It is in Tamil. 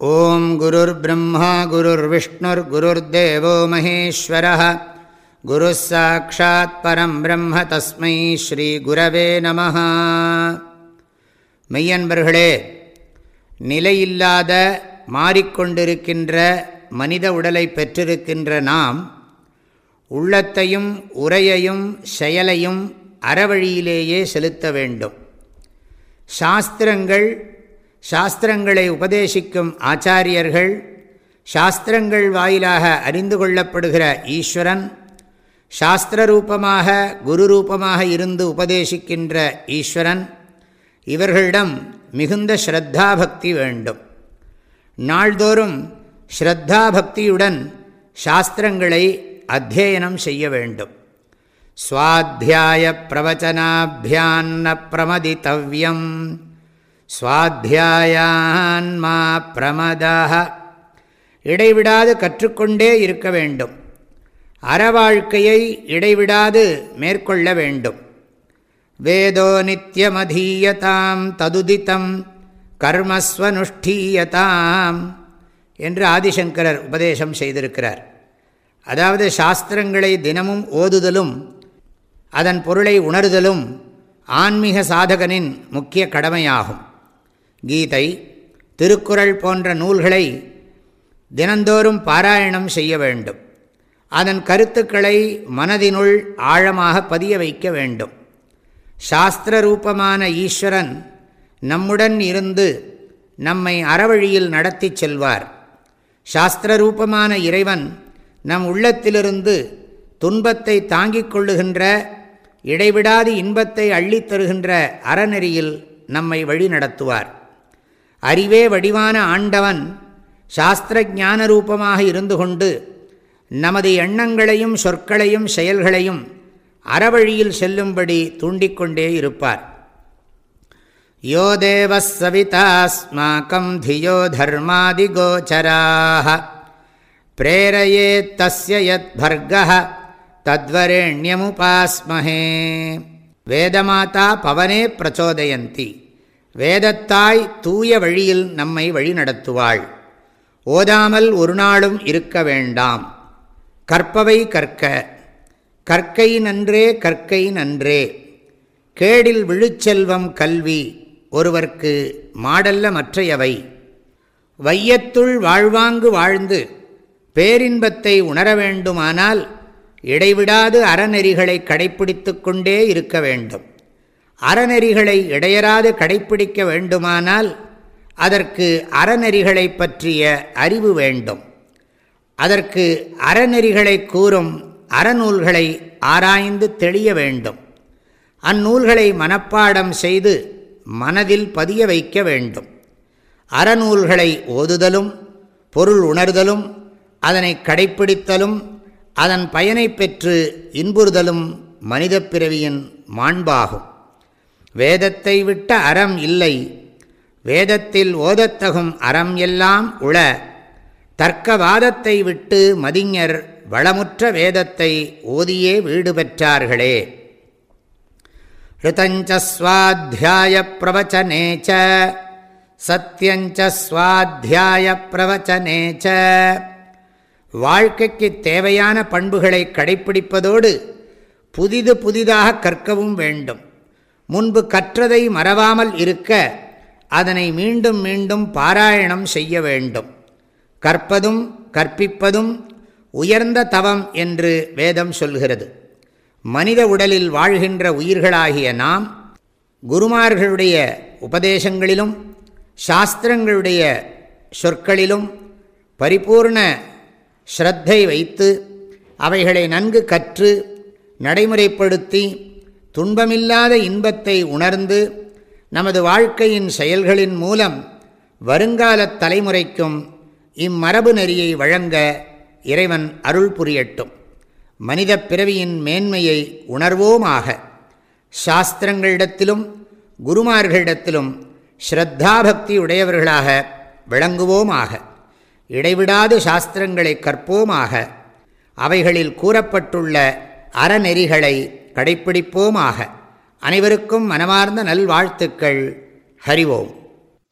ॐ गुरुर्ब्रह्मा गुरुर्विष्णुर्गुरुर्देवो महेश्वरः गुरुः साक्षात् परं ब्रह्म तस्मै ஸ்ரீகுரவே நம மெய்யன்பர்களே நிலையில்லாத மாறிக்கொண்டிருக்கின்ற மனித உடலை பெற்றிருக்கின்ற நாம் உள்ளத்தையும் உரையையும் செயலையும் அறவழியிலேயே செலுத்த வேண்டும் சாஸ்திரங்கள் சாஸ்திரங்களை உபதேசிக்கும் ஆச்சாரியர்கள் சாஸ்திரங்கள் வாயிலாக அறிந்து கொள்ளப்படுகிற ஈஸ்வரன் சாஸ்திர ரூபமாக குரு ரூபமாக இருந்து உபதேசிக்கின்ற ஈஸ்வரன் இவர்களிடம் மிகுந்த ஸ்ரத்தாபக்தி வேண்டும். நாள்தோறும் ஸ்ரத்தாபக்தியுடன் சாஸ்திரங்களை அத்தியனம் செய்ய வேண்டும். சுவாத்தியாய பிரவச்சனாபியான்ன பிரமதித்தவ்யம் சுவாத்தியாயான்மா பிரமதாக இடைவிடாது கற்றுக்கொண்டே இருக்க வேண்டும். அறவாழ்க்கையை இடைவிடாது மேற்கொள்ள வேண்டும். வேதோ நித்தியமதீயதாம் ததுதித்தம் கர்மஸ்வனுஷ்டீயதாம் என்று ஆதிசங்கரர் உபதேசம் செய்திருக்கிறார். அதாவது சாஸ்திரங்களை தினமும் ஓதுதலும் அதன் பொருளை உணர்தலும் ஆன்மீக சாதகனின் முக்கிய கடமையாகும். கீதை திருக்குறள் போன்ற நூல்களை தினந்தோறும் பாராயணம் செய்ய வேண்டும். அதன் கருத்துக்களை மனதினுள் ஆழமாக பதிய வைக்க வேண்டும். சாஸ்திர ரூபமான ஈஸ்வரன் நம்முடன் இருந்து நம்மை அறவழியில் நடத்தி செல்வார். சாஸ்திர ரூபமான இறைவன் நம் உள்ளத்திலிருந்து துன்பத்தை தாங்கிக் கொள்ளுகின்ற இடைவிடாது இன்பத்தை அள்ளித் தருகின்ற அறநெறியில் நம்மை வழி நடத்துவார் அறிவே வடிவான ஆண்டவன் சாஸ்திர ஞான ரூபமாக இருந்து கொண்டு நமது எண்ணங்களையும் சொற்களையும் செயல்களையும் அறவழியில் செல்லும்படி தூண்டிக்கொண்டே இருப்பார். யோ தேவ சவிதாஸ்மாக்கம் தியோ தர்மாதிகோச்சராக பிரேரையே தஸ்ய யத் பர்க தத்வரேண்யமுபாஸ்மஹே. வேதமாதா பவனே பிரச்சோதயந்தி. வேதத்தாய் தூய வழியில் நம்மை வழி நடத்துவாள் ஓதாமல் ஒரு நாளும் இருக்க வேண்டாம். கற்பவை கற்க. கற்கை நன்றே கற்கை நன்றே. கேடில் விழுச்செல்வம் கல்வி ஒருவர்க்கு மாடல்ல மற்றையவை. வையத்துள் வாழ்வாங்கு வாழ்ந்து பேரின்பத்தை உணர வேண்டுமானால் இடைவிடாது அறநெறிகளை கடைப்பிடித்து கொண்டே இருக்க வேண்டும். அறநெறிகளை இடையராது கடைப்பிடிக்க வேண்டுமானால் அதற்கு அறநெறிகளை பற்றிய அறிவு வேண்டும். அதற்கு அறநெறிகளை கூறும் அறநூல்களை ஆராய்ந்து தெளிய வேண்டும். அந்நூல்களை மனப்பாடம் செய்து மனதில் பதிய வைக்க வேண்டும். அறநூல்களை ஓதுதலும் பொருள் உணர்தலும் அதனை கடைப்பிடித்தலும் அதன் பயனை பெற்று இன்புறுதலும் மனித பிறவியின் மாண்பாகும். வேதத்தை விட்ட அறம் இல்லை. வேதத்தில் ஓதத்தகும் அறம் எல்லாம் உள. தர்க்கவாதத்தை விட்டு மதிஞர் வளமுற்ற வேதத்தை ஓதியே வீடு பெற்றார்களே. ரிதஞ்ச ஸ்வாத்தியாய பிரவச்சனேச்ச சத்தியஞ்சஸ்வாத்தியாய பிரவச்சனேச்ச வாழ்க்கைக்கு தேவையான பண்புகளை கடைப்பிடிப்பதோடு புதிது புதிதாக கற்கவும் வேண்டும். முன்பு கற்றதை மறவாமல் இருக்க அதனை மீண்டும் மீண்டும் பாராயணம் செய்ய வேண்டும். கற்பதும் கற்பிப்பதும் உயர்ந்த தவம் என்று வேதம் சொல்கிறது. மனித உடலில் வாழ்கின்ற உயிர்களாகிய நாம் குருமார்களுடைய உபதேசங்களிலும் சாஸ்திரங்களுடைய சொற்களிலும் பரிபூர்ண ஸ்ரத்தை வைத்து அவைகளை நன்கு கற்று நடைமுறைப்படுத்தி துன்பமில்லாத இன்பத்தை உணர்ந்து நமது வாழ்க்கையின் செயல்களின் மூலம் வருங்கால தலைமுறைக்கும் இம்மரபு நெறியை வழங்க இறைவன் அருள் புரியட்டும். மனித பிறவியின் மேன்மையை உணர்வோமாக சாஸ்திரங்களிடத்திலும் குருமார்களிடத்திலும் ஸ்ரத்தாபக்தி உடையவர்களாக விளங்குவோமாக இடைவிடாது சாஸ்திரங்களை கற்போமாக அவைகளில் கூறப்பட்டுள்ள அறநெறிகளை கடைப்பிடிப்போமாக. அனைவருக்கும் மனமார்ந்த நல்வாழ்த்துக்கள். ஹரிவோம்